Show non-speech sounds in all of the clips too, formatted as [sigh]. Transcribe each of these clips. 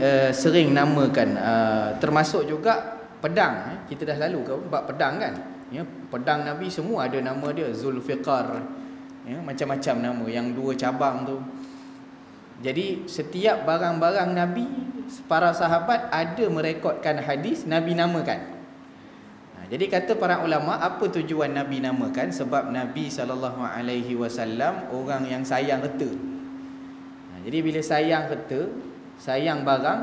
uh, sering namakan uh, termasuk juga pedang eh. kita dah lalu ke bab pedang kan? Ya pedang nabi semua ada nama dia zulfiqar ya macam-macam nama yang dua cabang tu. Jadi setiap barang-barang nabi para sahabat ada merekodkan hadis nabi namakan. Ha, jadi kata para ulama apa tujuan nabi namakan? Sebab nabi sallallahu alaihi wasallam orang yang sayang harta. Ha, jadi bila sayang harta sayang barang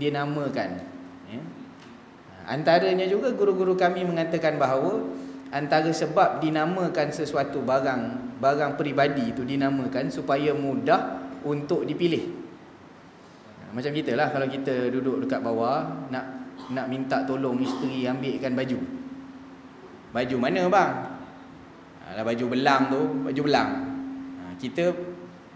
dia namakan Antaranya juga guru-guru kami mengatakan bahawa antara sebab dinamakan sesuatu barang barang peribadi itu dinamakan supaya mudah untuk dipilih. Macam kita lah kalau kita duduk dekat bawah nak nak minta tolong isteri ambilkan baju. Baju mana bang? Alah baju belang tu, baju belang. Ha, kita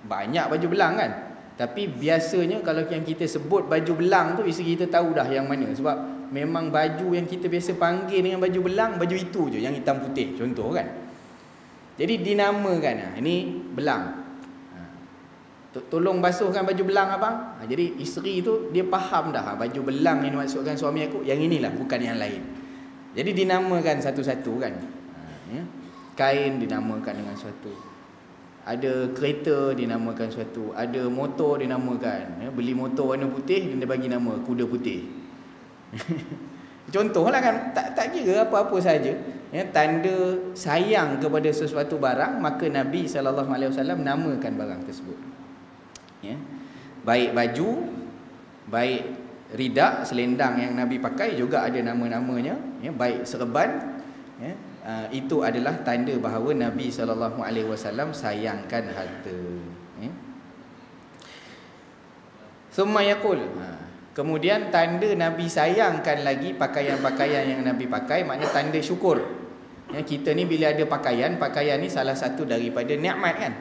banyak baju belang kan? Tapi biasanya kalau yang kita sebut baju belang tu isteri kita tahu dah yang mana. Sebab memang baju yang kita biasa panggil dengan baju belang baju itu je yang hitam putih contoh kan. Jadi dinamakan ha, ini belang. Ha. tolong basuhkan baju belang abang. Ha, jadi isteri tu dia faham dah baju belang yang dimaksudkan suami aku yang inilah bukan yang lain. Jadi dinamakan satu-satu kan. Ya. kain dinamakan dengan suatu ada kereta dinamakan suatu ada motor dinamakan ya. beli motor warna putih dia bagi nama kuda putih [laughs] Contohlah kan tak tak kira apa-apa saja ya tanda sayang kepada sesuatu barang maka Nabi sallallahu alaihi wasallam namakan barang tersebut. Ya. Baik baju, baik ridak selendang yang Nabi pakai juga ada nama-namanya ya baik serban ya uh, itu adalah tanda bahawa Nabi sallallahu alaihi wasallam sayangkan harta ya. Summa yaqul ha. Kemudian tanda Nabi sayangkan lagi pakaian-pakaian yang Nabi pakai makna tanda syukur. Ya, kita ni bila ada pakaian, pakaian ni salah satu daripada nikmat kan?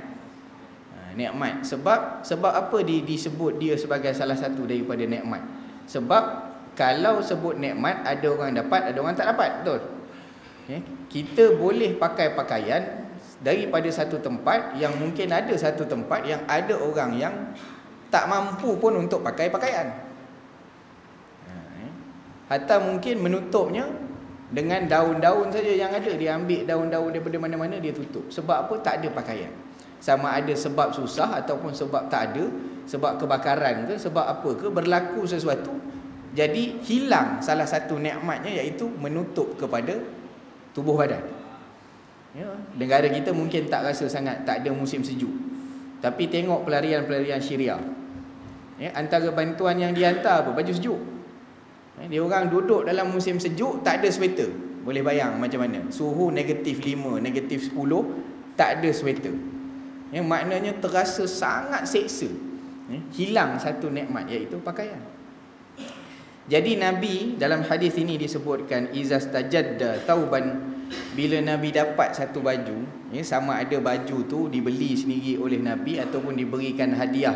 Ha, nikmat. Sebab sebab apa di, disebut dia sebagai salah satu daripada nikmat? Sebab kalau sebut nikmat ada orang dapat, ada orang tak dapat, betul? Kita boleh pakai pakaian daripada satu tempat yang mungkin ada satu tempat yang ada orang yang tak mampu pun untuk pakai pakaian. Hatta mungkin menutupnya dengan daun-daun saja yang ada dia ambil daun-daun daripada mana-mana dia tutup. Sebab apa? Tak ada pakaian. Sama ada sebab susah ataupun sebab tak ada, sebab kebakaran ke, sebab apa ke berlaku sesuatu. Jadi hilang salah satu nikmatnya iaitu menutup kepada tubuh badan. Ya, negara kita mungkin tak rasa sangat tak ada musim sejuk. Tapi tengok pelarian-pelarian Syria. Ya, antara bantuan yang dihantar apa? Baju sejuk. Eh, dia orang duduk dalam musim sejuk tak ada sweater. Boleh bayang macam mana? Suhu negatif 5, negatif 10, tak ada sweater. Yang maknanya terasa sangat seksa. Eh, hilang satu nikmat iaitu pakaian. Jadi Nabi dalam hadis ini disebutkan izas tajadda tauban bila Nabi dapat satu baju, ya, sama ada baju tu dibeli sendiri oleh Nabi ataupun diberikan hadiah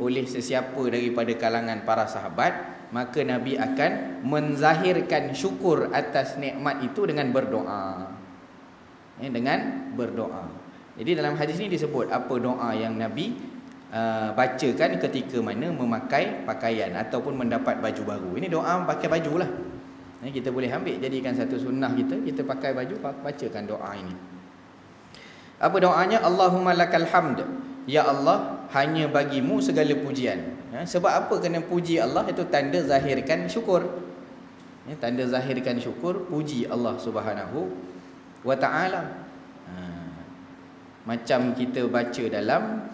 oleh sesiapa daripada kalangan para sahabat, maka Nabi akan menzahirkan syukur atas nikmat itu dengan berdoa. Ya, dengan berdoa. Jadi dalam hadis ini disebut apa doa yang Nabi uh, bacakan ketika mana memakai pakaian ataupun mendapat baju baru. Ini doa pakai baju lah. Ya, kita boleh ambil jadikan satu sunnah kita, kita pakai baju bacakan doa ini. Apa doanya? Allahumma lakal hamd. Ya Allah, hanya bagimu segala pujian. Ha? Sebab apa kena puji Allah itu tanda zahirkan syukur. Ya, tanda zahirkan syukur puji Allah Subhanahu wa taala. Ha. Macam kita baca dalam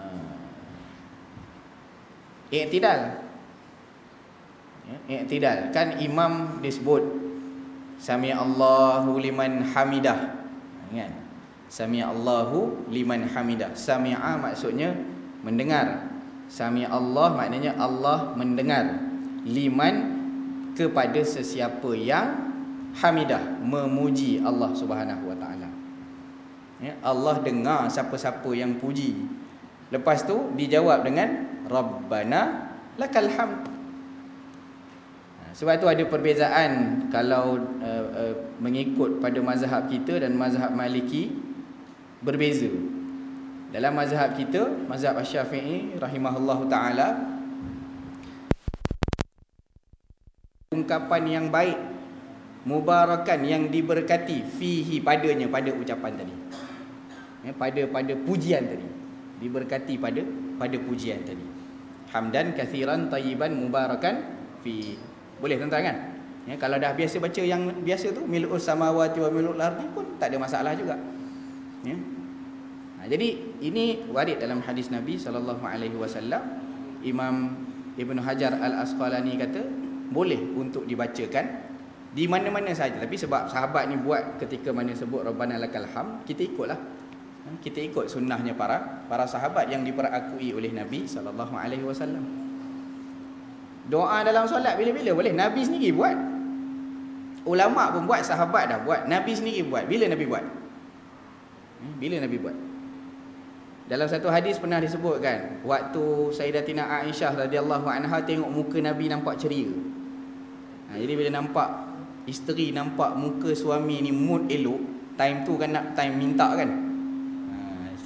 ha, i'tidal. Ya, i'tidal kan imam disebut sami Allahu liman hamidah. Kan? Sami Allahu liman hamidah. Sami'a maksudnya mendengar. Sami Allah maknanya Allah mendengar liman kepada sesiapa yang hamidah memuji Allah Subhanahu wa taala. Ya, Allah dengar siapa-siapa yang puji. Lepas tu dijawab dengan Rabbana lakal hamd. Ha, sebab tu ada perbezaan kalau uh, uh, mengikut pada mazhab kita dan mazhab Maliki berbeza. Dalam mazhab kita, mazhab Asy-Syafi'i rahimahullahu taala ungkapan yang baik mubarakan yang diberkati fihi padanya pada ucapan tadi ya, pada pada pujian tadi diberkati pada pada pujian tadi hamdan kathiran tayyiban mubarakan fi. Boleh tuan-tuan kan? Ya, kalau dah biasa baca yang biasa tu milul samawati wa milul ardi pun tak ada masalah juga. Ya. ha, jadi ini warid dalam hadis Nabi sallallahu alaihi wasallam. Imam Ibn Hajar Al-Asqalani kata boleh untuk dibacakan di mana-mana saja tapi sebab sahabat ni buat ketika mana sebut rabbana lakal ham kita ikutlah kita ikut sunnahnya para para sahabat yang diperakui oleh Nabi sallallahu alaihi wasallam. Doa dalam solat bila-bila boleh. Nabi sendiri buat. Ulama pun buat sahabat dah buat. Nabi sendiri buat. Bila nabi buat? Hmm, bila nabi buat? Dalam satu hadis pernah disebutkan waktu Sayyidatina Aisyah radhiyallahu anha tengok muka nabi nampak ceria. Ha, jadi bila nampak isteri nampak muka suami ni mood elok time tu kan nak time minta kan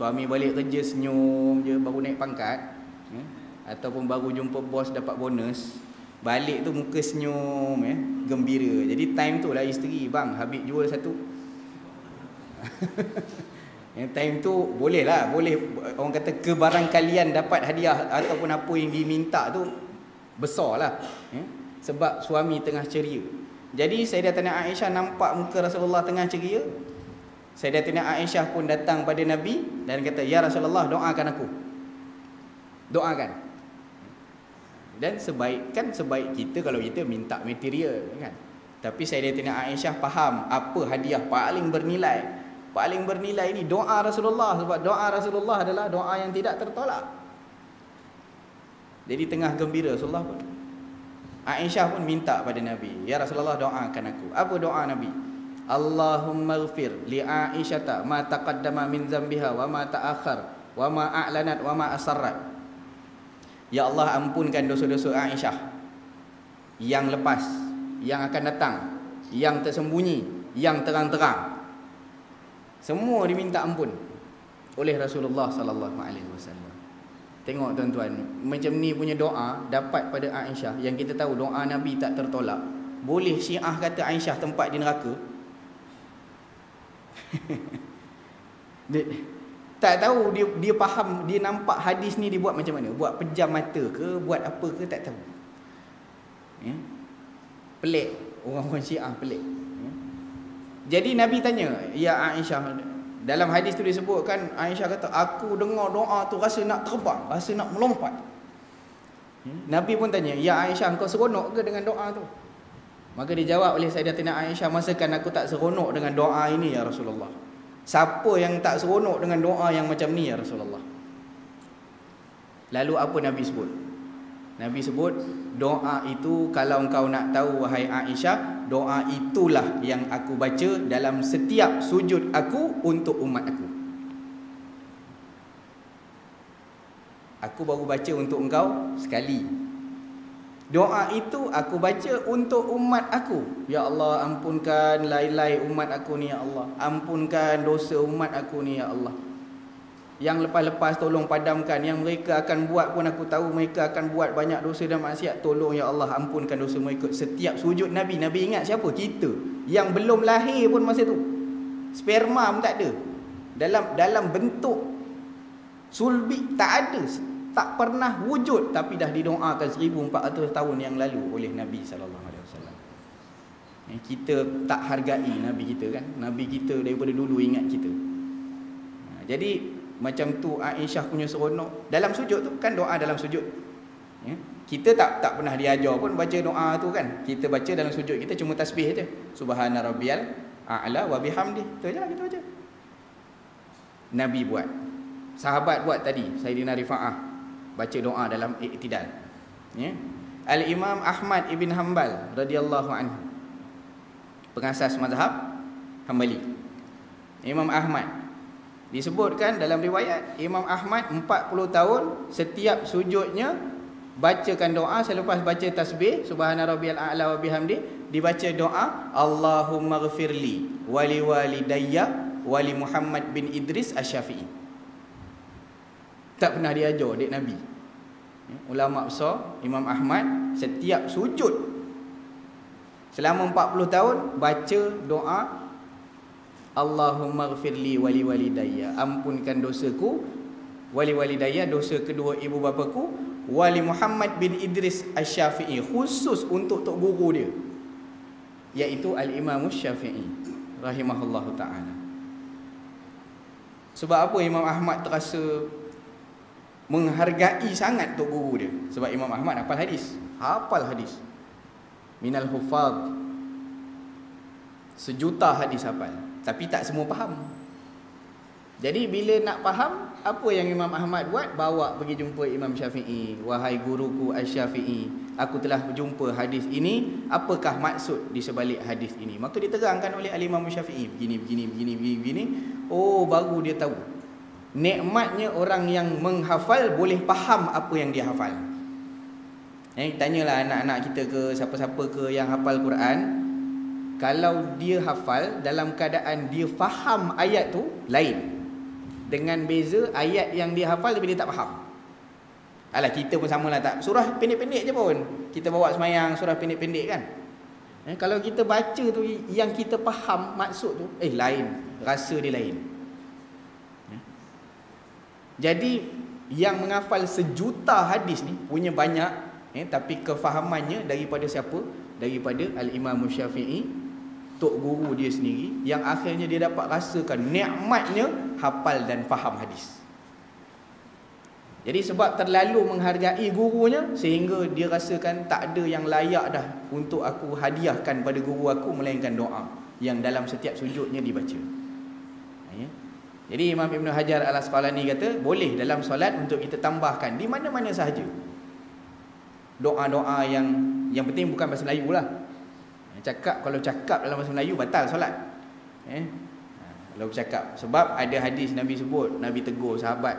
suami balik kerja senyum je baru naik pangkat ya? ataupun baru jumpa bos dapat bonus balik tu muka senyum ya? gembira jadi time tu lah isteri bang habis jual satu [laughs] yang time tu boleh lah boleh orang kata kebarangkalian dapat hadiah ataupun apa yang diminta tu besar lah ya? sebab suami tengah ceria jadi Sayyidatina Aisyah nampak muka Rasulullah tengah ceria. Sayyidatina Aisyah pun datang pada Nabi dan kata, "Ya Rasulullah, doakan aku." Doakan. Dan sebaik kan sebaik kita kalau kita minta material kan. Tapi Sayyidatina Aisyah faham apa hadiah paling bernilai. Paling bernilai ini doa Rasulullah sebab doa Rasulullah adalah doa yang tidak tertolak. Jadi tengah gembira Rasulullah pun Aisyah pun minta pada Nabi, "Ya Rasulullah, doakan aku." Apa doa Nabi? Allahumma ghfir li Aisyah ma taqaddama min zambiha wa ma ta'akhkhar wa ma a'lanat wa ma asarrat. Ya Allah, ampunkan dosa-dosa Aisyah yang lepas, yang akan datang, yang tersembunyi, yang terang-terang. Semua diminta ampun oleh Rasulullah sallallahu alaihi wasallam. Tengok tuan-tuan, macam ni punya doa dapat pada Aisyah yang kita tahu doa Nabi tak tertolak. Boleh Syiah kata Aisyah tempat di neraka? [laughs] dia, tak tahu dia dia faham, dia nampak hadis ni dibuat macam mana? Buat pejam mata ke, buat apa ke tak tahu. Ya? Pelik, orang-orang Syiah pelik. Ya? Jadi Nabi tanya, "Ya Aisyah, dalam hadis tu disebutkan Aisyah kata aku dengar doa tu rasa nak terbang, rasa nak melompat. Hmm? Nabi pun tanya, "Ya Aisyah, kau seronok ke dengan doa tu?" Maka dijawab oleh Sayyidatina Aisyah, "Masakan aku tak seronok dengan doa ini ya Rasulullah?" Siapa yang tak seronok dengan doa yang macam ni ya Rasulullah? Lalu apa Nabi sebut? Nabi sebut, "Doa itu kalau engkau nak tahu wahai Aisyah, doa itulah yang aku baca dalam setiap sujud aku untuk umat aku. Aku baru baca untuk engkau sekali. Doa itu aku baca untuk umat aku. Ya Allah, ampunkan lai-lai umat aku ni ya Allah. Ampunkan dosa umat aku ni ya Allah. Yang lepas-lepas tolong padamkan Yang mereka akan buat pun aku tahu Mereka akan buat banyak dosa dan maksiat Tolong ya Allah ampunkan dosa mereka Setiap sujud Nabi Nabi ingat siapa? Kita Yang belum lahir pun masa tu Sperma pun tak ada Dalam dalam bentuk Sulbi tak ada Tak pernah wujud Tapi dah didoakan 1400 tahun yang lalu Oleh Nabi SAW eh, Kita tak hargai Nabi kita kan? Nabi kita daripada dulu ingat kita. Jadi macam tu Aisyah punya seronok dalam sujud tu kan doa dalam sujud. Ya? kita tak tak pernah diajar pun baca doa tu kan? Kita baca dalam sujud kita cuma tasbih aja subhana rabbiyal a'la wa bihamdi tu aja kita baca. Nabi buat. Sahabat buat tadi sayyidina rifaah baca doa dalam iktidal. Ya. Al imam ahmad ibn hanbal radhiyallahu anhu pengasas mazhab hambali imam ahmad. Disebutkan dalam riwayat Imam Ahmad 40 tahun setiap sujudnya bacakan doa selepas baca tasbih subhana rabbiyal a'la wa bihamdi dibaca doa Allahumma ghfirli wali walidayya wali Muhammad bin Idris Asy-Syafi'i. Tak pernah diajar dek Nabi. Ya, ulama besar Imam Ahmad setiap sujud Selama 40 tahun baca doa Allahumma ghafirli wali walidayya. Ampunkan dosaku wali walidayya dosa kedua ibu bapaku wali Muhammad bin Idris Asy-Syafi'i khusus untuk tok guru dia iaitu al-Imam Syafi'i rahimahullahu taala. Sebab apa Imam Ahmad terasa menghargai sangat tok guru dia? Sebab Imam Ahmad hafal hadis. Hafal hadis. Minal hufad sejuta hadis hafal tapi tak semua faham. Jadi bila nak faham apa yang Imam Ahmad buat? Bawa pergi jumpa Imam Syafi'i. Wahai guruku Asy-Syafi'i aku telah berjumpa hadis ini. Apakah maksud di sebalik hadis ini? Maka diterangkan oleh Imam Syafi'i. Begini begini begini begini begini. Oh baru dia tahu nikmatnya orang yang menghafal boleh faham apa yang dia hafal Eh, tanyalah anak-anak kita ke siapa-siapa ke yang hafal Quran. Kalau dia hafal dalam keadaan dia faham ayat tu lain. Dengan beza ayat yang dia hafal tapi dia tak faham. Alah kita pun samalah tak. Surah pendek-pendek je pun. Kita bawa semayang surah pendek-pendek kan. Eh, kalau kita baca tu yang kita faham maksud tu eh lain. Rasa dia lain. Jadi yang menghafal sejuta hadis ni punya banyak eh, tapi kefahamannya daripada siapa daripada al-Imam Syafi'i tok guru dia sendiri yang akhirnya dia dapat rasakan nikmatnya hafal dan faham hadis jadi sebab terlalu menghargai gurunya sehingga dia rasakan tak ada yang layak dah untuk aku hadiahkan pada guru aku melainkan doa yang dalam setiap sujudnya dibaca. Jadi Imam Ibn Hajar al-Asqalani kata boleh dalam solat untuk kita tambahkan di mana-mana sahaja doa-doa yang yang penting bukan bahasa Melayu lah. Cakap kalau cakap dalam bahasa Melayu batal solat. Eh? Ha, kalau bercakap sebab ada hadis Nabi sebut, Nabi tegur sahabat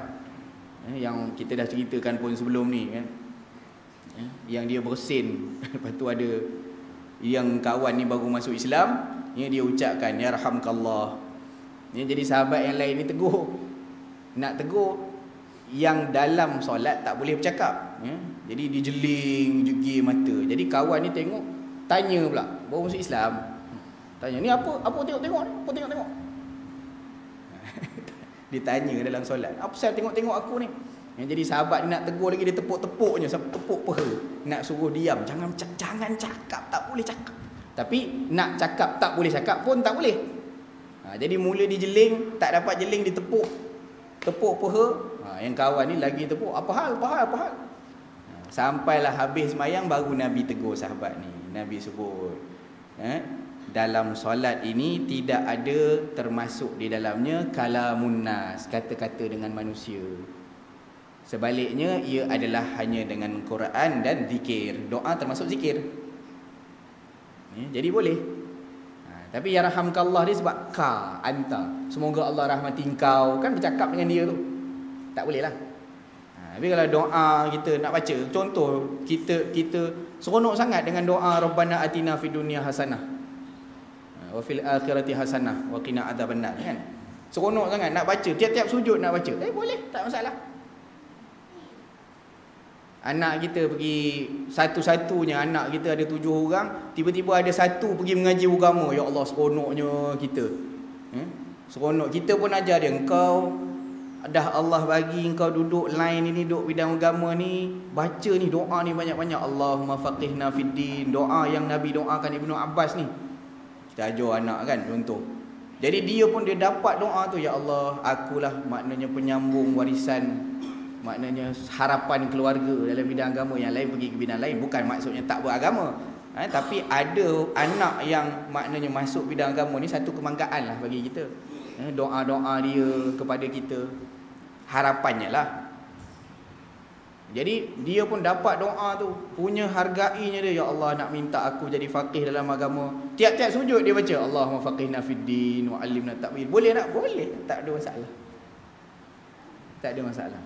eh, yang kita dah ceritakan pun sebelum ni kan. Eh, yang dia bersin, [laughs] lepas tu ada yang kawan ni baru masuk Islam, ya dia ucapkan ya rahamkallah. Ya, jadi sahabat yang lain ni tegur. Nak tegur yang dalam solat tak boleh bercakap, ya. Jadi dia jeling jegi mata. Jadi kawan ni tengok tanya pula, baru masuk Islam. Tanya, "Ni apa? Apa tengok-tengok ni? Apa tengok-tengok?" [laughs] dia tanya dalam solat. "Apa saya tengok-tengok aku ni?" Yang jadi sahabat ni nak tegur lagi dia tepuk-tepuknya tepuk peha. Nak suruh diam, jangan jangan cakap, tak boleh cakap. Tapi nak cakap tak boleh cakap pun tak boleh. Ha, jadi mula dijeling, tak dapat jeling ditepuk. Tepuk peha. Ha, yang kawan ni lagi tepuk. Apa hal? Apa hal? Apa hal? Sampailah habis semayang baru Nabi tegur sahabat ni. Nabi sebut. Eh? Dalam solat ini tidak ada termasuk di dalamnya kalamun nas. Kata-kata dengan manusia. Sebaliknya ia adalah hanya dengan Quran dan zikir. Doa termasuk zikir. Eh? Jadi boleh. Ha, tapi ya rahamkallah dia sebab ka, anta. Semoga Allah rahmati kau. Kan bercakap dengan dia tu. Tak boleh lah. Tapi kalau doa kita nak baca, contoh kita kita seronok sangat dengan doa Rabbana atina fid dunya hasanah. Wa fil akhirati hasanah wa qina adzabannar kan. Seronok sangat nak baca, tiap-tiap sujud nak baca. Eh boleh, tak masalah. Anak kita pergi satu-satunya anak kita ada tujuh orang, tiba-tiba ada satu pergi mengaji agama. Ya Allah, seronoknya kita. Eh? Seronok kita pun ajar dia, engkau dah Allah bagi engkau duduk line ini duduk bidang agama ni baca ni doa ni banyak-banyak Allahumma faqihna fid din doa yang Nabi doakan Ibnu Abbas ni kita ajar anak kan contoh jadi dia pun dia dapat doa tu ya Allah akulah maknanya penyambung warisan maknanya harapan keluarga dalam bidang agama yang lain pergi ke bidang lain bukan maksudnya tak beragama eh, tapi ada anak yang maknanya masuk bidang agama ni satu kebanggaan lah bagi kita eh, doa-doa dia kepada kita harapannya lah. Jadi dia pun dapat doa tu, punya hargainya dia ya Allah nak minta aku jadi faqih dalam agama. Tiap-tiap sujud dia baca Allahumma faqihna fid din wa 'allimna ta'wil. Boleh tak? Boleh. Tak ada masalah. Tak ada masalah.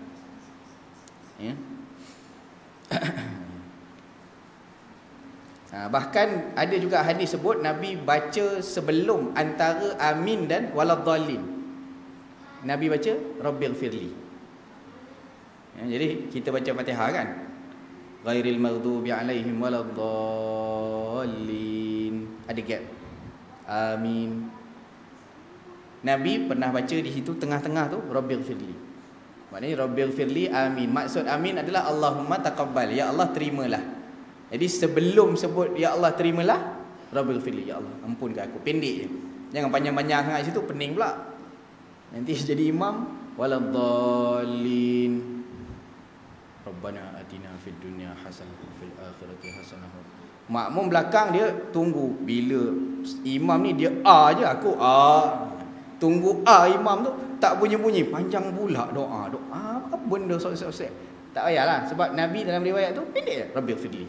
Ya. [coughs] Ha, bahkan ada juga hadis sebut Nabi baca sebelum antara amin dan waladhdallin. Nabi baca Rabbighfirli. Ya, jadi kita baca Fatihah kan? Ghairil maghdubi alaihim waladdallin. ada gap. Amin. Nabi pernah baca di situ tengah-tengah tu Rabbil firli. Maknanya Rabbil firli amin. Maksud amin adalah Allahumma taqabbal. Ya Allah terimalah. Jadi sebelum sebut ya Allah terimalah Rabbil firli ya Allah ampunkan aku. Pendek je. Jangan panjang-panjang sangat situ pening pula. Nanti [laughs] jadi imam waladhdallin. Rabbana atina fid dunya hasanah fil akhirati hasanah Makmum belakang dia tunggu bila imam ni dia a je aku a. Tunggu a imam tu tak bunyi-bunyi panjang pula doa. Doa apa benda sok-sok. Tak payahlah sebab Nabi dalam riwayat tu pendek je. Rabbil fidli.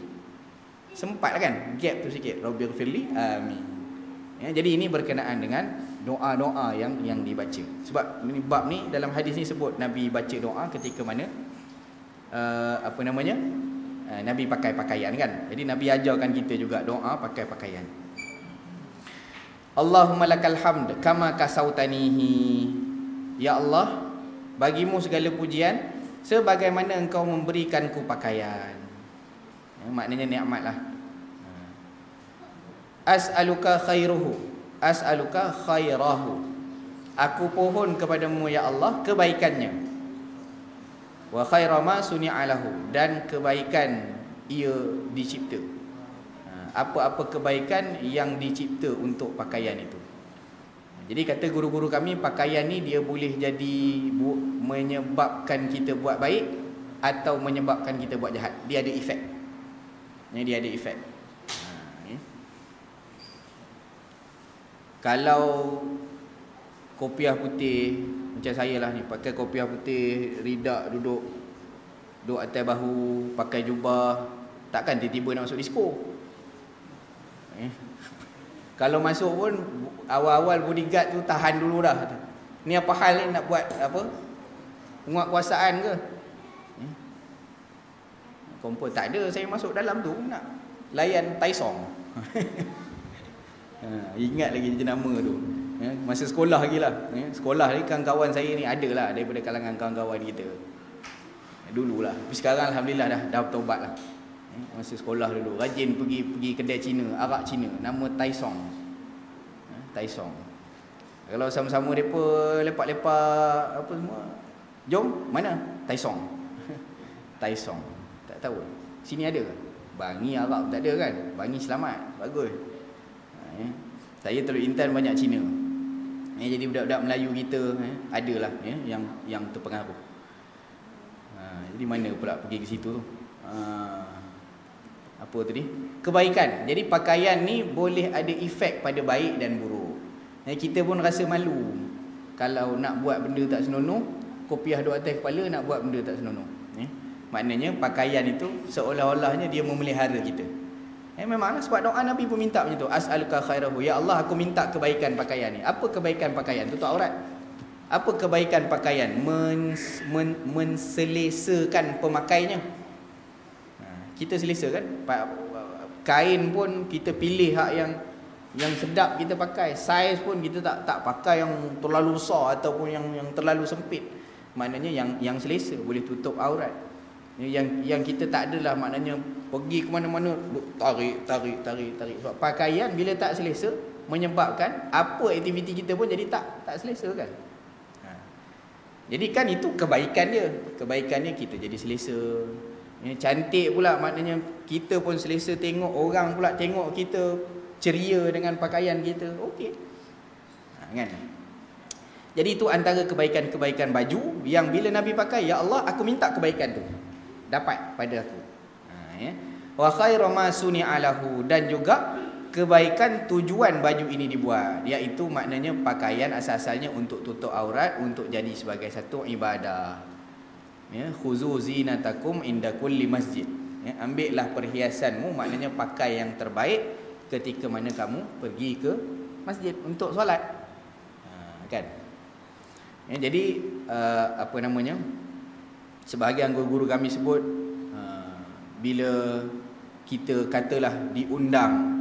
Sempat kan gap tu sikit. Rabbil fidli. Amin. Ya, jadi ini berkenaan dengan doa-doa yang yang dibaca. Sebab ini bab ni dalam hadis ni sebut Nabi baca doa ketika mana uh, apa namanya? Eh, Nabi pakai pakaian kan Jadi Nabi ajarkan kita juga doa pakai pakaian Allahumma lakal hamd Kama kasautanihi. Ya Allah Bagimu segala pujian Sebagaimana engkau memberikanku pakaian. Ya, Maknanya ni'mat lah. As'aluka khairuhu As'aluka khairahu. Aku pohon kepadamu ya Allah kebaikannya. Wa khairama suni'alahu dan kebaikan ia dicipta. ha, apa-apa kebaikan yang dicipta untuk pakaian itu. Jadi kata guru-guru kami pakaian ni dia boleh jadi menyebabkan kita buat baik atau menyebabkan kita buat jahat. Dia ada efek dia ada efek ha, ya. kalau kopiah putih macam saya lah ni pakai kopiah putih ridak duduk duduk atas bahu pakai jubah takkan tiba-tiba nak masuk disco eh? kalau masuk pun awal-awal bodyguard tu tahan dulu dah ni apa hal ni nak buat apa? Penguatkuasaan ke? Eh? kompon tak ada saya masuk dalam tu nak. Layan Taisong [laughs] ha, ingat lagi jenama tu. Ya, masa sekolah lagi lah. Sekolah ni kawan-kawan saya ni ada lah daripada kalangan kawan-kawan kita. Dulu lah. Tapi sekarang Alhamdulillah dah dah bertobat lah masa sekolah dulu. Rajin pergi pergi kedai Cina arak Cina. Nama Taisong ya, Taisong kalau sama-sama mereka lepak-lepak apa semua jom mana? Taisong [laughs] Taisong tak tahu. Sini ada Bangi Arab tak ada kan? Bangi selamat. Bagus. Ha, ya. Saya terlalu intan banyak Cina. Ya, jadi budak-budak Melayu kita eh, adalah ya, yang yang terpengaruh. Ha, jadi mana pula pergi ke situ? Tu ha, apa tadi kebaikan jadi pakaian ni boleh ada efek pada baik dan buruk ya, kita pun rasa malu kalau nak buat benda tak senonoh kopiah dua atas kepala nak buat benda tak senonoh ya. maknanya pakaian itu seolah-olahnya dia memelihara kita Eh memanglah sebab doa Nabi pun minta macam tu. As'aluka khairahu. Ya Allah aku minta kebaikan pakaian ni. Apa kebaikan pakaian? Tutup aurat. Apa kebaikan pakaian? Men, men, menselesakan pemakainya. Kita selesa kan? Kain pun kita pilih hak yang yang sedap kita pakai. Saiz pun kita tak tak pakai yang terlalu besar ataupun yang yang terlalu sempit. Maknanya yang yang selesa boleh tutup aurat. Yang yang kita tak adalah maknanya pergi ke mana-mana tarik tarik tarik tarik sebab pakaian bila tak selesa menyebabkan apa aktiviti kita pun jadi tak tak selesa kan ha. jadi kan itu kebaikan dia kebaikannya kita jadi selesa ya, cantik pula maknanya kita pun selesa tengok orang pula tengok kita ceria dengan pakaian kita okey. Ha, kan? Jadi itu antara kebaikan-kebaikan baju yang bila Nabi pakai ya Allah aku minta kebaikan tu. Dapat pada aku. Ya. Wa khairu ma suni'alahu dan juga kebaikan tujuan baju ini dibuat iaitu maknanya pakaian asal-asalnya untuk tutup aurat untuk jadi sebagai satu ibadah ya khuzu zinatakum inda kulli masjid. Ya ambillah perhiasanmu maknanya pakai yang terbaik ketika mana kamu pergi ke masjid untuk solat. Ha, kan? Ya, jadi uh, apa namanya sebahagian guru-guru kami sebut bila kita katalah diundang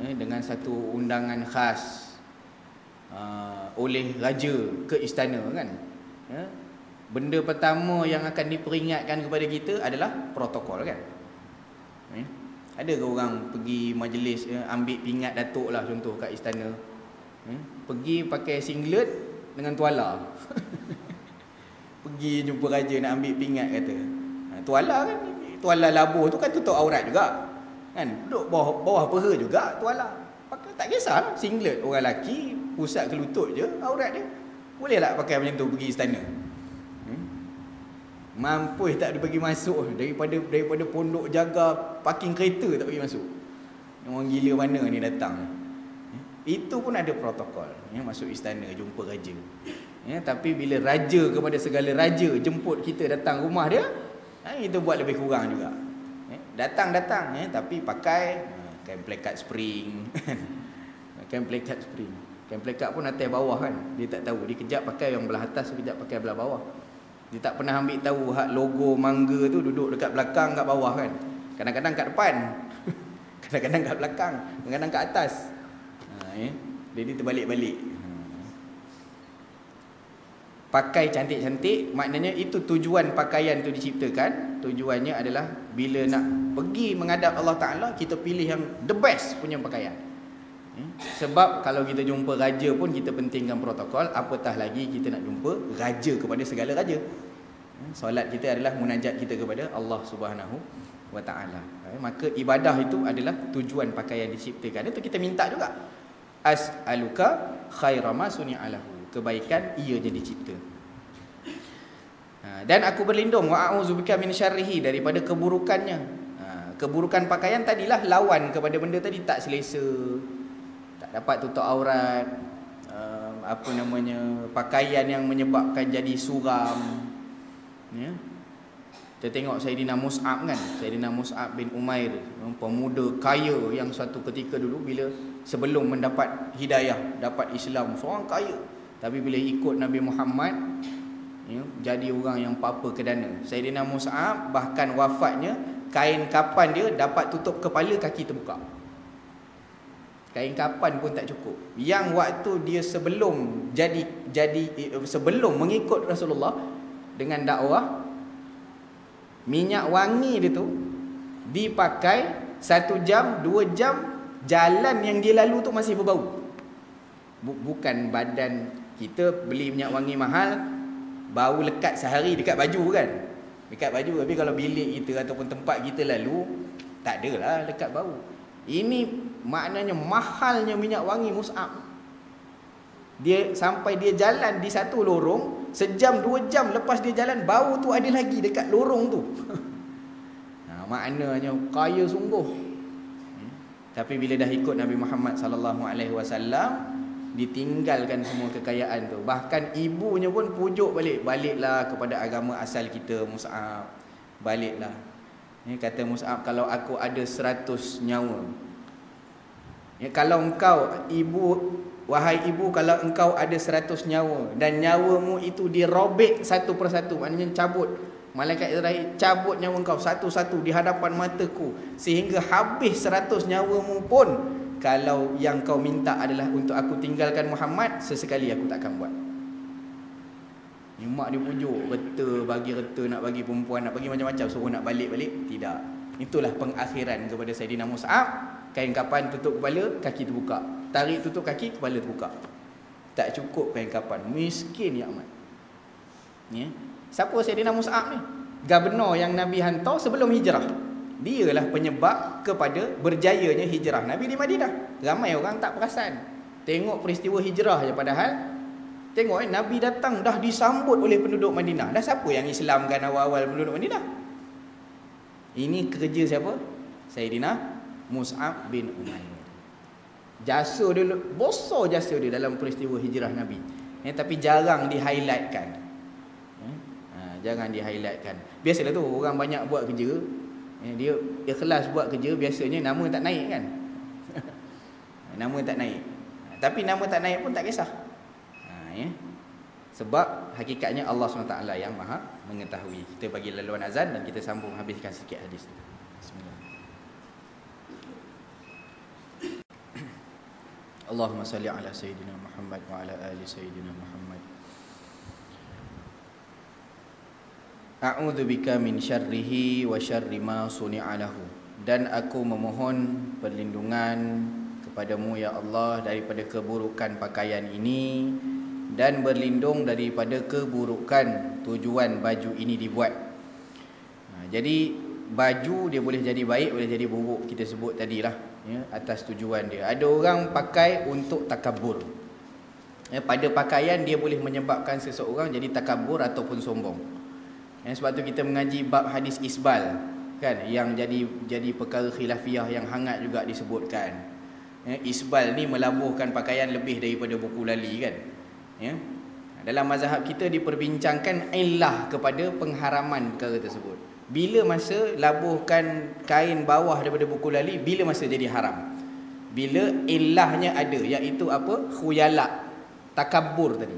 eh, dengan satu undangan khas uh, oleh raja ke istana kan? Ya, benda pertama yang akan diperingatkan kepada kita adalah protokol kan eh, Ada ke orang pergi majlis eh, ambil pingat datuk lah contoh kat istana. Hmm? Pergi pakai singlet dengan tuala. [laughs] pergi jumpa raja nak ambil pingat kata. Ha, tuala kan tuala labuh tu kan tutup aurat juga. Kan? Duduk bawah bawah peha juga tuala. Pakai tak kisah singlet orang lelaki pusat ke lutut je aurat dia. Boleh tak pakai macam tu pergi istana? Hmm? Mampu tak dia bagi masuk daripada daripada pondok jaga parking kereta tak bagi masuk. Orang gila mana ni datang. Hmm? Itu pun ada protokol ya, Masuk istana jumpa raja ya, Tapi bila raja kepada segala raja Jemput kita datang rumah dia ha, Itu buat lebih kurang juga Datang-datang ya, Tapi pakai Kain plekat spring [laughs] Kain plekat spring Kain plekat pun atas bawah kan Dia tak tahu Dia kejap pakai yang belah atas Kejap pakai belah bawah Dia tak pernah ambil tahu hak logo mangga tu Duduk dekat belakang kat bawah kan. Kadang-kadang kat depan. [laughs] Kadang-kadang kat belakang. Kadang-kadang kat atas. Ha, ya. Jadi terbalik-balik. Pakai cantik-cantik. Maknanya itu tujuan pakaian tu diciptakan. Tujuannya adalah Bila nak pergi menghadap Allah Ta'ala Kita pilih yang the best punya pakaian. Sebab kalau kita jumpa raja pun Kita pentingkan protokol Apatah lagi kita nak jumpa raja kepada segala raja ya. Solat kita adalah munajat kita kepada Allah Subhanahu wa ta'ala ya. Maka ibadah itu adalah tujuan pakaian diciptakan Itu kita minta juga As'aluka khairama suni'alahu kebaikan ia jadi cipta. Ha, dan aku berlindung wa a'udzubika min syarrihi daripada keburukannya. Ha, keburukan pakaian tadilah lawan kepada benda tadi tak selesa. Dapat tutup aurat. Um, apa namanya pakaian yang menyebabkan jadi suram. Ya. Kita tengok Sayyidina Mus'ab kan Sayyidina Mus'ab bin Umair Pemuda kaya yang suatu ketika dulu Bila sebelum mendapat hidayah Dapat Islam Seorang kaya tapi bila ikut Nabi Muhammad ya, Jadi orang yang apa-apa kedana Sayyidina Mus'ab bahkan wafatnya Kain kapan dia dapat tutup kepala kaki terbuka Kain kapan pun tak cukup. Yang waktu dia sebelum Jadi jadi eh, sebelum mengikut Rasulullah Dengan dakwah Minyak wangi dia tu Dipakai Satu jam, dua jam Jalan yang dia lalu tu masih berbau. Bukan badan kita beli minyak wangi mahal bau lekat sehari dekat baju kan? Dekat baju tapi kalau bilik kita ataupun tempat kita lalu tak adalah lekat bau. Ini maknanya mahalnya minyak wangi mus'ab. Dia sampai dia jalan di satu lorong sejam dua jam lepas dia jalan bau tu ada lagi dekat lorong tu. [laughs] Ha, maknanya kaya sungguh. Tapi bila dah ikut Nabi Muhammad sallallahu alaihi wasallam ditinggalkan semua kekayaan tu. Bahkan ibunya pun pujuk balik baliklah kepada agama asal kita Mus'ab. Baliklah. Ni kata Mus'ab kalau aku ada seratus nyawa ya, kalau engkau ibu wahai ibu kalau engkau ada seratus nyawa dan nyawamu itu dirobek satu persatu maknanya cabut. Malaikat Israel cabut nyawa engkau satu-satu di hadapan mataku sehingga habis seratus nyawamu pun kalau yang kau minta adalah untuk aku tinggalkan Muhammad sesekali aku tak akan buat. Ni mak dia pujuk reta bagi reta nak bagi perempuan nak bagi macam-macam. Suruh nak balik-balik? Tidak. Itulah pengakhiran kepada Sayyidina Mus'ab kain kapan tutup kepala kaki terbuka tarik tutup kaki kepala terbuka tak cukup kain kapan miskin ya amat ya siapa Sayyidina Mus'ab ni gubernur yang Nabi hantar sebelum hijrah Dialah penyebab kepada berjayanya hijrah Nabi di Madinah. Ramai orang tak perasan. Tengok peristiwa hijrah je padahal tengok eh Nabi datang dah disambut oleh penduduk Madinah. Dah siapa yang Islamkan awal-awal penduduk Madinah? Ini kerja siapa? Sayyidina Mus'ab bin Umair. Jasa dia besar jasa dia dalam peristiwa hijrah Nabi. Eh, tapi jarang di-highlightkan. Eh, ha, jangan di-highlightkan. Biasalah tu orang banyak buat kerja Eh, dia ikhlas buat kerja biasanya nama tak naik kan. [laughs] nama tak naik. Tapi nama tak naik pun tak kisah. Ha, ya. Sebab hakikatnya Allah SWT yang maha mengetahui. Kita bagi laluan azan dan kita sambung habiskan sikit hadis. Bismillah. Allahumma salli ala Sayyidina Muhammad wa ala ali Sayyidina Muhammad. A'udzu bika min syarrihi wa syarri ma suni'a lahu. dan aku memohon perlindungan kepadamu ya Allah daripada keburukan pakaian ini dan berlindung daripada keburukan tujuan baju ini dibuat. Ha, jadi baju dia boleh jadi baik boleh jadi buruk kita sebut tadilah ya atas tujuan dia. Ada orang pakai untuk takabur. Ya, pada pakaian dia boleh menyebabkan seseorang jadi takabur ataupun sombong. Ya, sebab tu kita mengaji bab hadis isbal kan yang jadi jadi perkara khilafiyah yang hangat juga disebutkan ya, isbal ni melabuhkan pakaian lebih daripada buku lali kan ya dalam mazhab kita diperbincangkan illah kepada pengharaman perkara tersebut bila masa labuhkan kain bawah daripada buku lali bila masa jadi haram? Bila illahnya ada iaitu apa? Khuyala takabur tadi.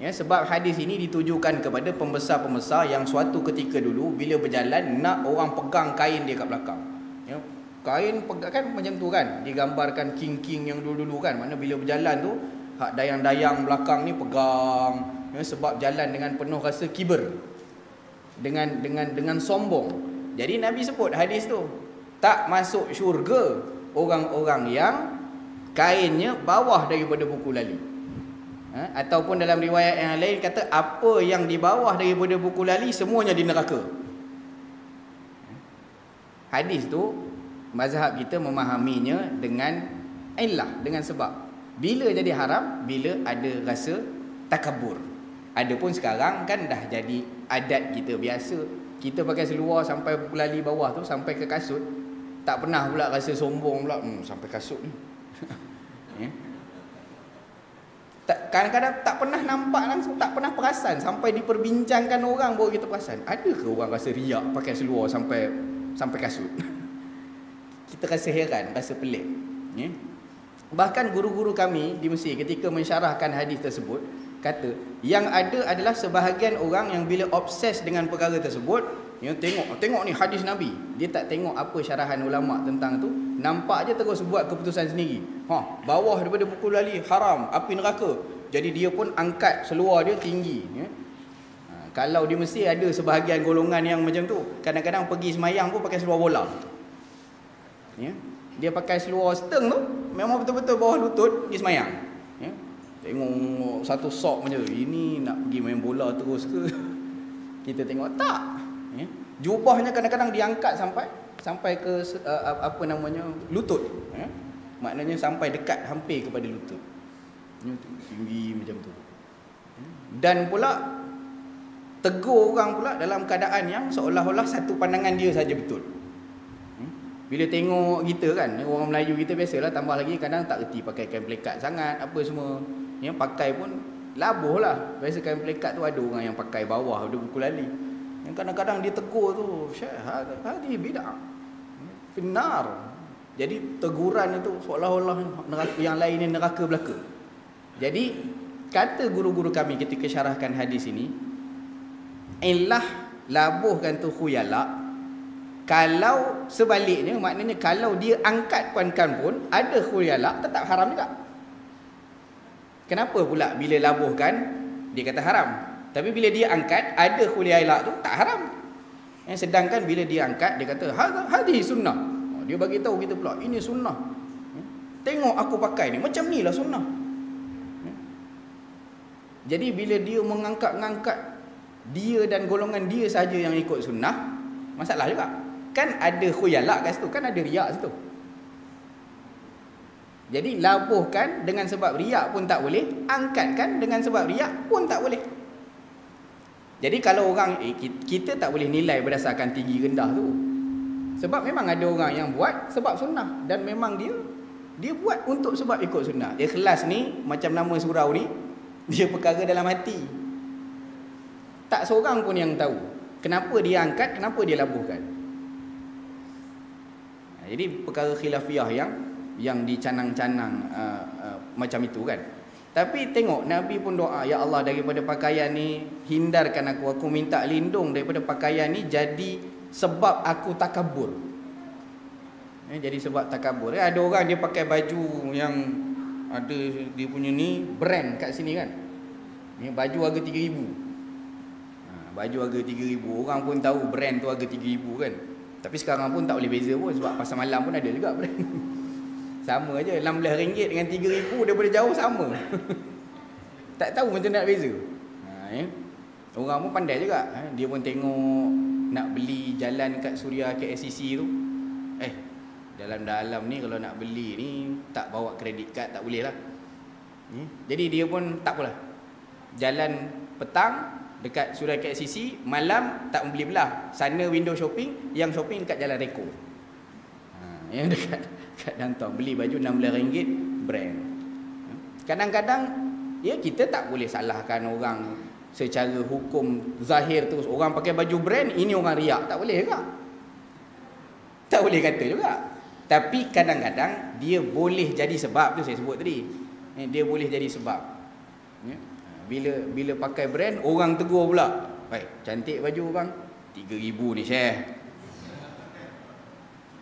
Ya, sebab hadis ini ditujukan kepada pembesar-pembesar yang suatu ketika dulu bila berjalan nak orang pegang kain dia kat belakang. Ya, kain pegang kan macam tu kan, digambarkan king-king yang dulu-dulu kan, mana bila berjalan tu hak dayang-dayang belakang ni pegang. Ya, sebab jalan dengan penuh rasa kiber. Dengan dengan dengan sombong. Jadi Nabi sebut hadis tu, tak masuk syurga orang-orang yang kainnya bawah daripada buku lali ha? ataupun dalam riwayat yang lain kata apa yang di bawah daripada buku lali semuanya di neraka. Hadis tu mazhab kita memahaminya dengan illah dengan sebab. Bila jadi haram? Bila ada rasa takabur adapun sekarang kan dah jadi adat kita biasa kita pakai seluar sampai lali bawah tu sampai ke kasut tak pernah pula rasa sombong pula hmm, sampai kasut ni [laughs] yeah. Kadang-kadang tak pernah nampak langsung, tak pernah perasan sampai diperbincangkan orang baru kita perasan. Ada ke orang rasa riak pakai seluar sampai sampai kasut? [laughs] kita rasa heran, rasa pelik. Ya? Bahkan guru-guru kami di Mesir ketika mensyarahkan hadis tersebut, kata yang ada adalah sebahagian orang yang bila obses dengan perkara tersebut, yang tengok tengok ni hadis Nabi, dia tak tengok apa syarahan ulama tentang tu, nampak je terus buat keputusan sendiri. Ha, bawah daripada buku lali haram, api neraka. Jadi dia pun angkat seluar dia tinggi. Ya. Ha, kalau di Mesir ada sebahagian golongan yang macam tu, kadang-kadang pergi semayang pun pakai seluar bola. Ya. Dia pakai seluar seteng tu, memang betul-betul bawah lutut, dia semayang. Tengok satu sok macam ini nak pergi main bola terus ke? [laughs] Kita tengok, tak. Ya. Jubahnya kadang-kadang diangkat sampai sampai ke uh, apa namanya lutut. Ya. Maknanya sampai dekat hampir kepada lutut. Tinggi macam tu. Dan pula tegur orang pula dalam keadaan yang seolah-olah satu pandangan dia saja betul. Bila tengok kita kan, orang Melayu kita biasalah tambah lagi kadang tak reti pakai kain plekat sangat, apa semua. Yang pakai pun labuh lah. Biasa kain plekat tu ada orang yang pakai bawah, ada buku lali. Yang kadang-kadang dia tegur tu, Syekh, hadi bid'ah. Finar, jadi teguran itu seolah-olah yang lain ni neraka belaka. Jadi kata guru-guru kami ketika syarahkan hadis ini, illah labuhkan tu khuyala kalau sebaliknya maknanya kalau dia angkat puankan pun ada khuyala tetap haram juga. Kenapa pula bila labuhkan dia kata haram? Tapi bila dia angkat ada khuyala tu tak haram. Yang sedangkan bila dia angkat dia kata hadis sunnah. Dia bagi tahu kita pula ini sunnah. Ya. Tengok aku pakai ni macam ni lah sunnah. Ya. Jadi bila dia mengangkat-ngangkat dia dan golongan dia saja yang ikut sunnah, masalah juga. Kan ada khuyalak kat situ, kan ada riak situ. Jadi labuhkan dengan sebab riak pun tak boleh, angkatkan dengan sebab riak pun tak boleh. Jadi kalau orang eh, kita tak boleh nilai berdasarkan tinggi rendah tu. Sebab memang ada orang yang buat sebab sunnah dan memang dia dia buat untuk sebab ikut sunnah. Ikhlas ni macam nama surau ni [laughs] dia perkara dalam hati. Tak seorang pun yang tahu kenapa dia angkat, kenapa dia labuhkan. Jadi perkara khilafiyah yang yang dicanang-canang uh, uh, macam itu kan. Tapi tengok Nabi pun doa, ya Allah daripada pakaian ni hindarkan aku, aku minta lindung daripada pakaian ni jadi sebab aku takabur. Eh, jadi sebab takabur. Eh, ada orang dia pakai baju yang ada dia punya ni brand kat sini kan. Ni baju harga 3000. Ha, baju harga 3000. Orang pun tahu brand tu harga 3000 kan. Tapi sekarang pun tak boleh beza pun sebab pasar malam pun ada juga brand. [laughs] sama aja RM16 dengan RM3000 daripada jauh sama. [laughs] tak tahu macam nak beza. Ha, ya. Orang pun pandai juga. Ha. Dia pun tengok nak beli jalan kat Suria ke SCC tu. Eh, dalam-dalam ni kalau nak beli ni tak bawa kredit kad tak boleh lah. Hmm? Jadi dia pun tak apalah. Jalan petang dekat Suria ke SCC, malam tak membeli belah. Sana window shopping, yang shopping dekat Jalan Reko. Ha, yang dekat kat downtown beli baju RM16 brand. Kadang-kadang ya kita tak boleh salahkan orang secara hukum zahir tu orang pakai baju brand ini orang riak. Tak boleh juga. Tak boleh kata juga. Tapi kadang-kadang dia boleh jadi sebab tu saya sebut tadi. Eh, dia boleh jadi sebab. Ya. bila bila pakai brand orang tegur pula. Baik cantik baju bang 3000 ni syekh.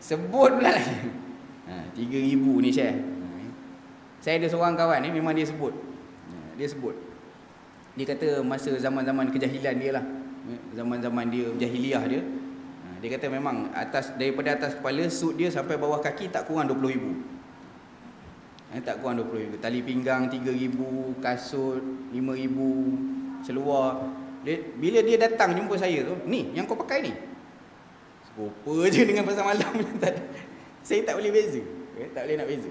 Sebut pula lagi ha, 3000 ni syekh ha, saya ada seorang kawan ni memang dia sebut. Dia sebut. Dia kata masa zaman-zaman kejahilan dia lah. Zaman-zaman dia jahiliah dia. Ha, dia kata memang atas daripada atas kepala suit dia sampai bawah kaki tak kurang 20 ribu. Eh, tak kurang 20 ribu. Tali pinggang 3 ribu kasut 5 ribu seluar. Dia, bila dia datang jumpa saya tu ni yang kau pakai ni? Serupa je dengan pasal malam saya tak boleh beza eh, tak boleh nak beza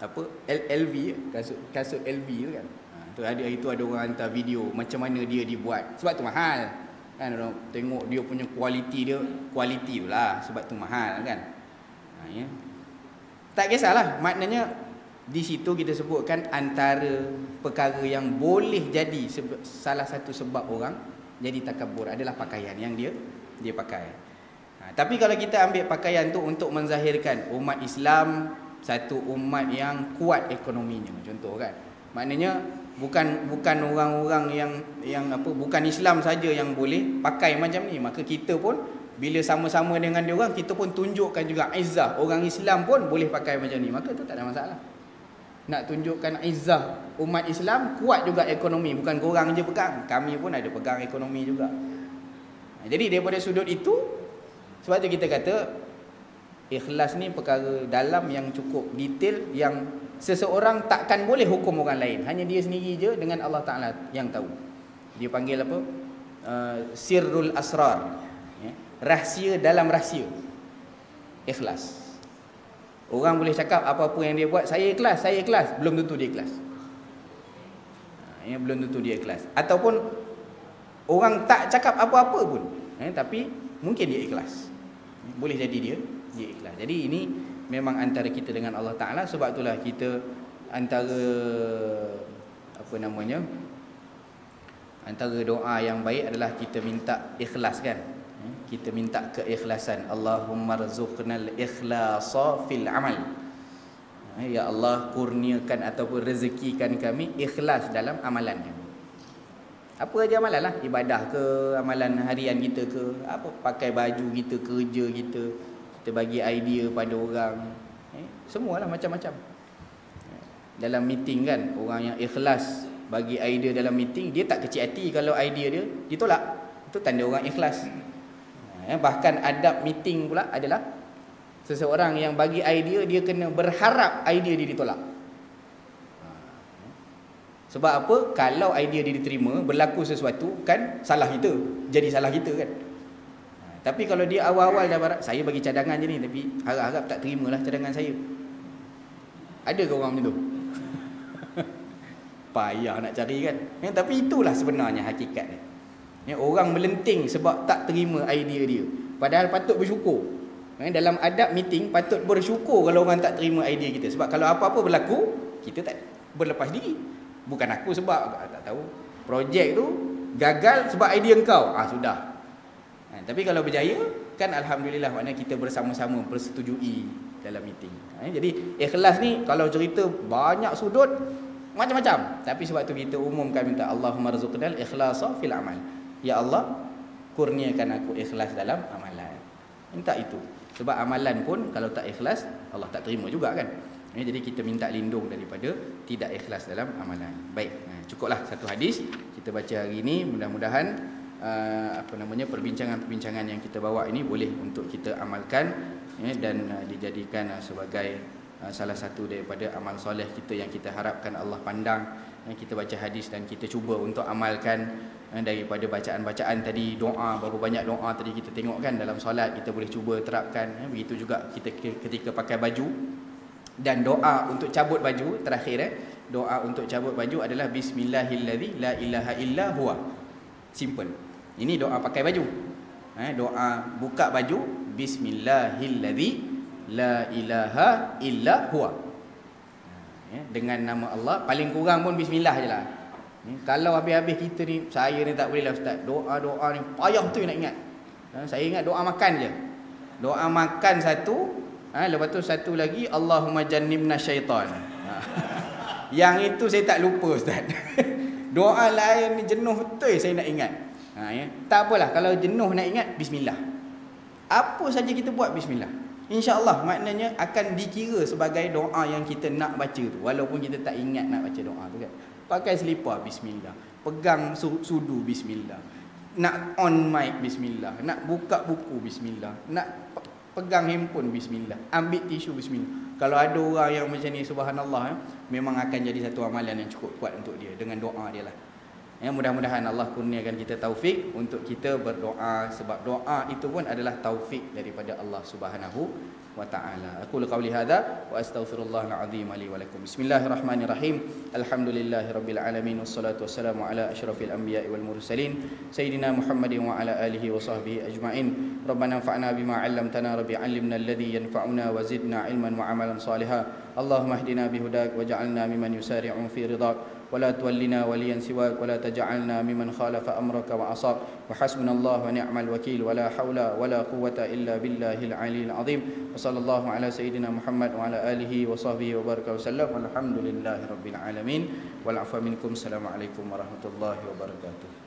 apa LV kasut kasut LV tu kan. Ha, tu ada itu ada orang hantar video macam mana dia dibuat. Sebab tu mahal. Kan orang tengok dia punya kualiti dia, kualiti tu lah sebab tu mahal kan. Ha, ya. Tak kisahlah, maknanya di situ kita sebutkan antara perkara yang boleh jadi salah satu sebab orang jadi takabur adalah pakaian yang dia dia pakai. Ha, tapi kalau kita ambil pakaian tu untuk menzahirkan umat Islam satu umat yang kuat ekonominya contoh kan. Maknanya bukan bukan orang-orang yang yang apa bukan Islam saja yang boleh pakai macam ni. Maka kita pun bila sama-sama dengan dia orang kita pun tunjukkan juga izzah. Orang Islam pun boleh pakai macam ni. Maka tu tak ada masalah. Nak tunjukkan izzah umat Islam kuat juga ekonomi. Bukan korang je pegang. Kami pun ada pegang ekonomi juga. Jadi daripada sudut itu sebab tu kita kata Ikhlas ni perkara dalam yang cukup detail yang seseorang takkan boleh hukum orang lain. Hanya dia sendiri je dengan Allah Taala yang tahu. Dia panggil apa? Uh, sirrul asrar. Ya. Rahsia dalam rahsia. Ikhlas. Orang boleh cakap apa-apa yang dia buat, saya ikhlas, saya ikhlas, belum tentu dia ikhlas. Ya, belum tentu dia ikhlas. Ataupun orang tak cakap apa-apa pun, ya, tapi mungkin dia ikhlas. Boleh jadi dia dia ikhlas. Jadi ini memang antara kita dengan Allah Taala sebab itulah kita antara apa namanya? Antara doa yang baik adalah kita minta ikhlas kan? Hmm? Kita minta keikhlasan. Allahumma rzuqnal ikhlasa fil amal. Hmm, ya Allah kurniakan ataupun rezekikan kami ikhlas dalam amalan kami. Apa aja amalan lah? Ibadah ke Amalan harian kita ke? Apa Pakai baju kita Kerja kita kita bagi idea pada orang. Eh, semualah macam-macam. Dalam meeting kan orang yang ikhlas bagi idea dalam meeting dia tak kecil hati kalau idea dia ditolak itu tanda orang ikhlas. Eh, bahkan adab meeting pula adalah seseorang yang bagi idea dia kena berharap idea dia ditolak sebab apa kalau idea dia diterima berlaku sesuatu kan salah kita jadi salah kita kan tapi kalau dia awal-awal dah barat, saya bagi cadangan je ni tapi harap-harap tak terimalah cadangan saya. Ada ke orang macam tu? [laughs] Payah nak cari kan. Ya, tapi itulah sebenarnya hakikat dia. Ya, orang melenting sebab tak terima idea dia. Padahal patut bersyukur. Ya, dalam adab meeting patut bersyukur kalau orang tak terima idea kita. Sebab kalau apa-apa berlaku, kita tak berlepas diri. Bukan aku sebab tak tahu. Projek tu gagal sebab idea engkau. Ah sudah, Ha, tapi kalau berjaya kan alhamdulillah maknanya kita bersama-sama persetujui dalam meeting. Ha, jadi ikhlas ni kalau cerita banyak sudut macam-macam. Tapi sebab tu kita umumkan minta Allahumma rzuqnal ikhlasa fil amal. Ya Allah kurniakan aku ikhlas dalam amalan. Minta itu. Sebab amalan pun kalau tak ikhlas Allah tak terima juga kan. Ya, jadi kita minta lindung daripada tidak ikhlas dalam amalan. Baik, ha, cukuplah satu hadis kita baca hari ini. Mudah-mudahan uh, apa namanya perbincangan-perbincangan yang kita bawa ini boleh untuk kita amalkan ya, dan uh, dijadikan uh, sebagai salah satu daripada amal soleh kita yang kita harapkan Allah pandang. Ya, kita baca hadis dan kita cuba untuk amalkan uh, daripada bacaan-bacaan tadi doa berapa banyak doa tadi kita tengok kan dalam solat kita boleh cuba terapkan. Ya, begitu juga kita ketika pakai baju dan doa untuk cabut baju terakhir eh. Doa untuk cabut baju adalah bismillahilladzi la ilaha illa huwa. Simple. Ini doa pakai baju. Eh doa buka baju bismillahilladzi la ilaha illa huwa. Eh, dengan nama Allah paling kurang pun bismillah jelah eh, kalau habis-habis kita ni saya ni tak boleh lah ustaz. Doa-doa ni payah tu nak ingat. Eh, saya ingat doa makan je. Doa makan satu Ha, lepas tu satu lagi Allahumma jannibna syaitan. Ha. Yang itu saya tak lupa ustaz. [laughs] Doa lain ni jenuh betul saya nak ingat. Ha, ya. Tak apalah kalau jenuh nak ingat bismillah. Apa saja kita buat bismillah. Insya-Allah maknanya akan dikira sebagai doa yang kita nak baca tu walaupun kita tak ingat nak baca doa tu kan. Pakai selipar bismillah. Pegang sudu bismillah. Nak on mic bismillah. Nak buka buku bismillah. Nak pegang handphone bismillah. Ambil tisu bismillah. Kalau ada orang yang macam ni subhanallah eh, memang akan jadi satu amalan yang cukup kuat untuk dia dengan doa dia lah. Ya, mudah-mudahan Allah kurniakan kita taufik untuk kita berdoa sebab doa itu pun adalah taufik daripada Allah Subhanahu وتعالى. أقول قولي هذا وأستغفر الله العظيم لي ولكم. بسم الله الرحمن الرحيم. الحمد لله رب العالمين والصلاة والسلام على أشرف الأنبياء والمرسلين سيدنا محمد وعلى آله وصحبه أجمعين. ربنا انفعنا بما علمتنا ربي علمنا الذي ينفعنا وزدنا علما وعملا صالحا. اللهم اهدنا بهداك وجعلنا ممن يسارع في رضاك. ولا تولنا وليا سواك ولا تجعلنا ممن خالف أمرك وعصاك وحسبنا الله ونعم الوكيل ولا حول ولا قوة إلا بالله العلي العظيم وصلى الله على سيدنا محمد وعلى آله وصحبه وبارك وسلم والحمد لله رب العالمين والعفو منكم السلام عليكم ورحمة الله وبركاته